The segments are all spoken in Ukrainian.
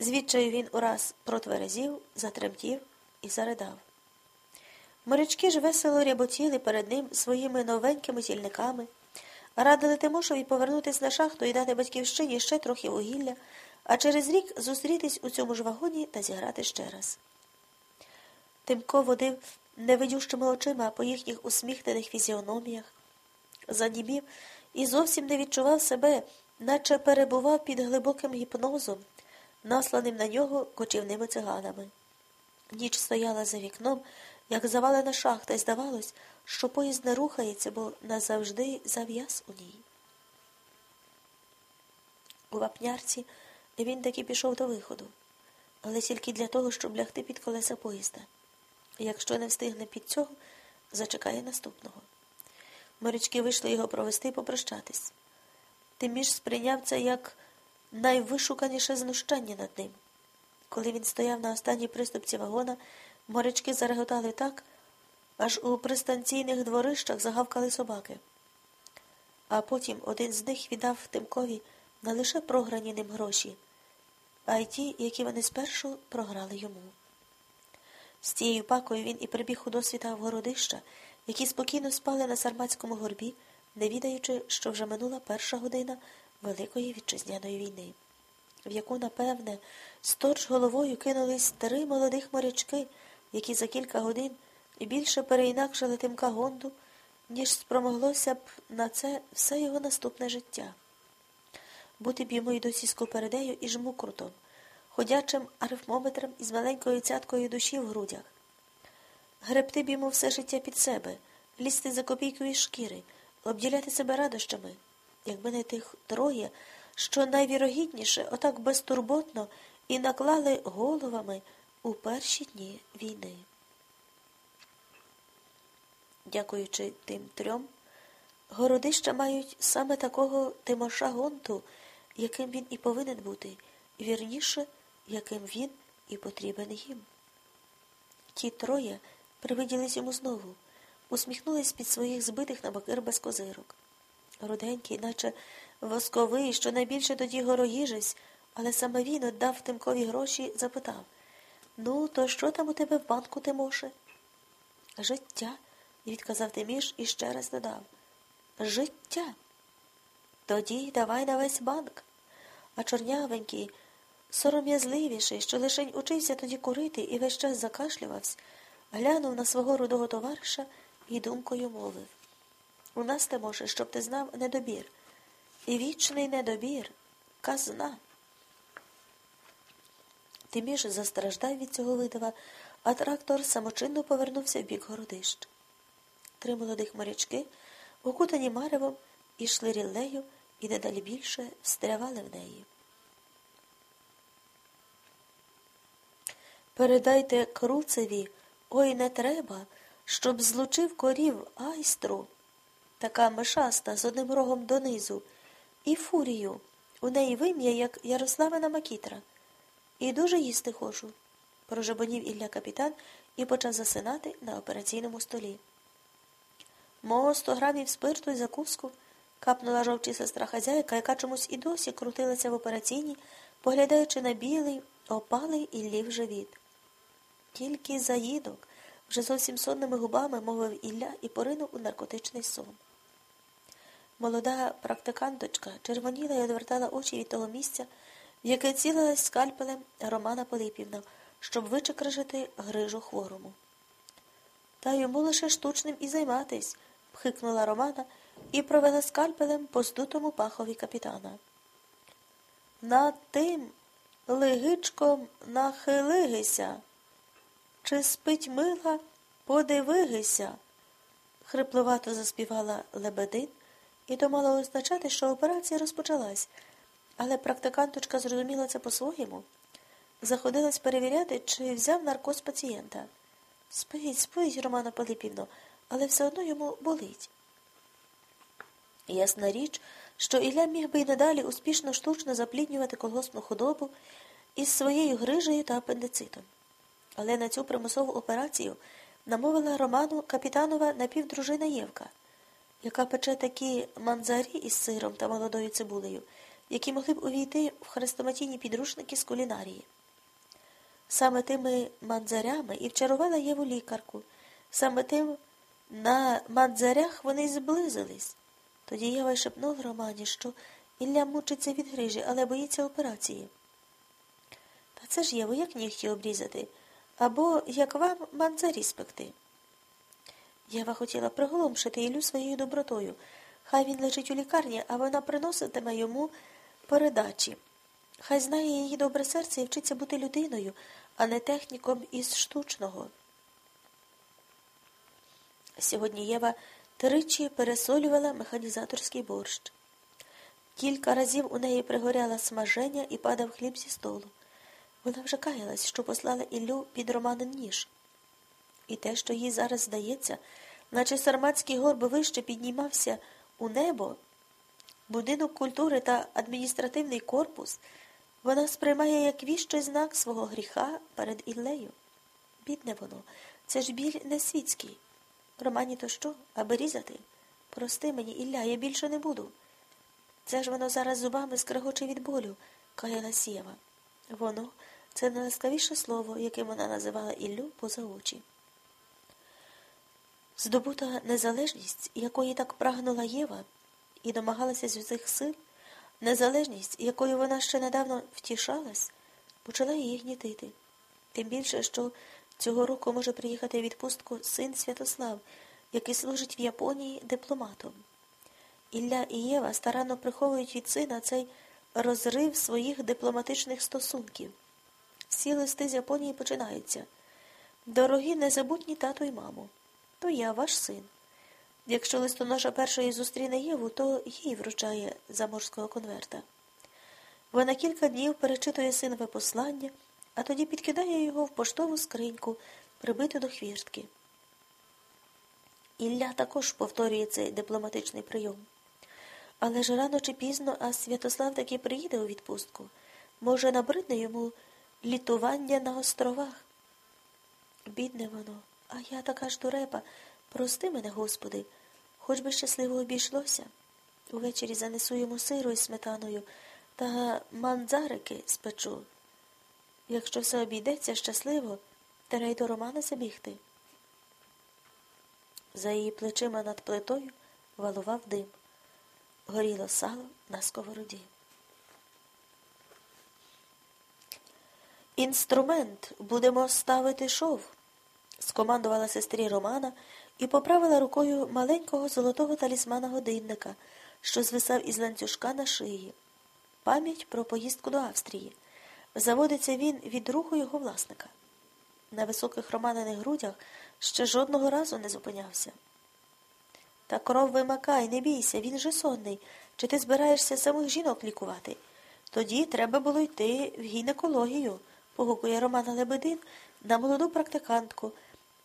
Звідчаю він ураз протверезів, затремтів і заридав. Морячки ж весело ряботіли перед ним своїми новенькими тільниками, радили Тимошові повернутися на шахту і дати батьківщині ще трохи вугілля, а через рік зустрітись у цьому ж вагоні та зіграти ще раз. Тимко водив невидющими очима по їхніх усміхнених фізіономіях, занімів і зовсім не відчував себе, наче перебував під глибоким гіпнозом, насланим на нього кочівними циганами. Ніч стояла за вікном, як завалена шахта, і здавалось, що поїзд не рухається, бо назавжди зав'яз у ній. У вапнярці він таки пішов до виходу, але тільки для того, щоб лягти під колеса поїзда. Якщо не встигне під цього, зачекає наступного. Морячки вийшли його провести і попрощатись. Тиміш сприйняв це як найвишуканіше знущання над ним. Коли він стояв на останній приступці вагона, морячки зареготали так, аж у пристанційних дворищах загавкали собаки. А потім один з них віддав Тимкові не лише програні ним гроші, а й ті, які вони спершу програли йому. З цією пакою він і прибіг у досвіта в городища, які спокійно спали на Сарматському горбі, не відаючи, що вже минула перша година Великої вітчизняної війни, в яку, напевне, сторч головою кинулись три молодих морячки, які за кілька годин більше переінакшили Тимка Гонду, ніж спромоглося б на це все його наступне життя. Бути б йому й досі скопередею і жмукрутом, ходячим арифмометром із маленькою цяткою душі в грудях. Гребти б йому все життя під себе, лізти за копійкою шкіри, обділяти себе радощами, якби не тих троє, що найвірогідніше, отак безтурботно і наклали головами у перші дні війни. Дякуючи тим трьом, городища мають саме такого Тимоша Гонту, яким він і повинен бути, вірніше, яким він і потрібен їм. Ті троє привиділись йому знову, усміхнулись під своїх збитих на бакир без козирок. Руденький, наче восковий, що найбільше тоді гороїжець, але саме він отдав Тимкові гроші, запитав Ну, то що там у тебе в банку, Тимоше? Життя, відказав Тиміш і ще раз додав. Життя. Тоді давай на весь банк. А чорнявенький, сором'язливіший, що лишень учився тоді курити і весь час закашлювався, глянув на свого рудого товариша і думкою мовив. У нас те може, щоб ти знав недобір. І вічний недобір казна. Тиміш застраждав від цього видава, а трактор самочинно повернувся в бік городищ. Три молодих морячки, окутані маревом, ішли ріллею і дедалі більше встрявали в неї. Передайте круцеві, ой не треба, щоб злучив корів айстру, така мешаста з одним рогом донизу, і фурію. У неї вим'я, як Ярославина Макітра. І дуже їсти хочу, прожебонів Ілля капітан і почав засинати на операційному столі. Мого сто грамів спирту і закуску капнула жовчі сестра хазяйка, яка чомусь і досі крутилася в операційній, поглядаючи на білий, опалий Іллів живіт. Тільки заїдок, вже зовсім сонними губами мовив Ілля і поринув у наркотичний сон. Молода практиканточка червоніла і одвертала очі від того місця, в яке цілилась скальпелем Романа Полипівна, щоб вичекрижити грижу хворому. Та йому лише штучним і займатись, пхикнула Романа і провела скальпелем по здутому пахові капітана. Над тим лигичком нахилигися. Чи спить мила, подивигися, хрипловато заспівала Лебедин, і то мало означати, що операція розпочалась, але практиканточка зрозуміла це по-своєму. Заходилась перевіряти, чи взяв наркоз пацієнта. Спить, спить, Романа Пилипівно, але все одно йому болить. Ясна річ, що Ілля міг би й надалі успішно штучно запліднювати колгоспну худобу із своєю грижею та апендицитом. Але на цю примусову операцію намовила Роману капітанова напівдружина Євка, яка пече такі манзарі із сиром та молодою цибулею, які могли б увійти в хрестоматійні підручники з кулінарії. Саме тими манзарями і вчарувала Єву лікарку. Саме тим на манзарях вони зблизились. Тоді Єва й шепнула Романі, що Ілля мучиться від грижі, але боїться операції. Та це ж Єво, як нігті обрізати, або як вам манзарі спекти. Єва хотіла приголомшити Іллю своєю добротою. Хай він лежить у лікарні, а вона приноситиме йому передачі. Хай знає її добре серце і вчиться бути людиною, а не техніком із штучного. Сьогодні Єва тричі пересолювала механізаторський борщ. Кілька разів у неї пригоряла смаження і падав хліб зі столу. Вона вже каялась, що послала Іллю під романин ніж. І те, що їй зараз здається, наче сарматський горб вище піднімався у небо, будинок культури та адміністративний корпус, вона сприймає як віщий знак свого гріха перед Іллею. Бідне воно, це ж біль не світський. Романі, то що, аби різати? Прости мені, Ілля, я більше не буду. Це ж воно зараз зубами скрегоче від болю, каяла Сєва. Воно це найласкавіше слово, яким вона називала Іллю поза очі. Здобута незалежність, якої так прагнула Єва, і домагалася з усіх сил, незалежність, якою вона ще недавно втішалась, почала її гнітити. Тим більше, що цього року може приїхати відпустку син Святослав, який служить в Японії дипломатом. Ілля і Єва старанно приховують від сина цей розрив своїх дипломатичних стосунків. Всі листи з Японії починаються. Дорогі незабутні тату й маму то я ваш син. Якщо листоноша першої зустріне Єву, то їй вручає заморського конверта. Вона кілька днів перечитує синове послання, а тоді підкидає його в поштову скриньку, прибиту до хвіртки. Ілля також повторює цей дипломатичний прийом. Але ж рано чи пізно, а Святослав таки приїде у відпустку. Може, набридне йому літування на островах. Бідне воно. А я така ж дурепа. Прости мене, Господи, хоч би щасливо обійшлося. Увечері занесу йому сиру із сметаною та манзарики спечу. Якщо все обійдеться щасливо, треба й до Романа забігти. За її плечима над плитою валував дим. Горіло сало на сковороді. Інструмент будемо ставити шов скомандувала сестрі Романа і поправила рукою маленького золотого талісмана годинника, що звисав із ланцюжка на шиї. Пам'ять про поїздку до Австрії. Заводиться він від руху його власника. На високих романиних грудях ще жодного разу не зупинявся. Та кров вимакай, не бійся, він же сонний. Чи ти збираєшся самих жінок лікувати? Тоді треба було йти в гінекологію, погукує Романа Лебедин на молоду практикантку,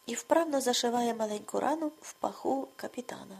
і вправно зашиває маленьку рану в паху капітана.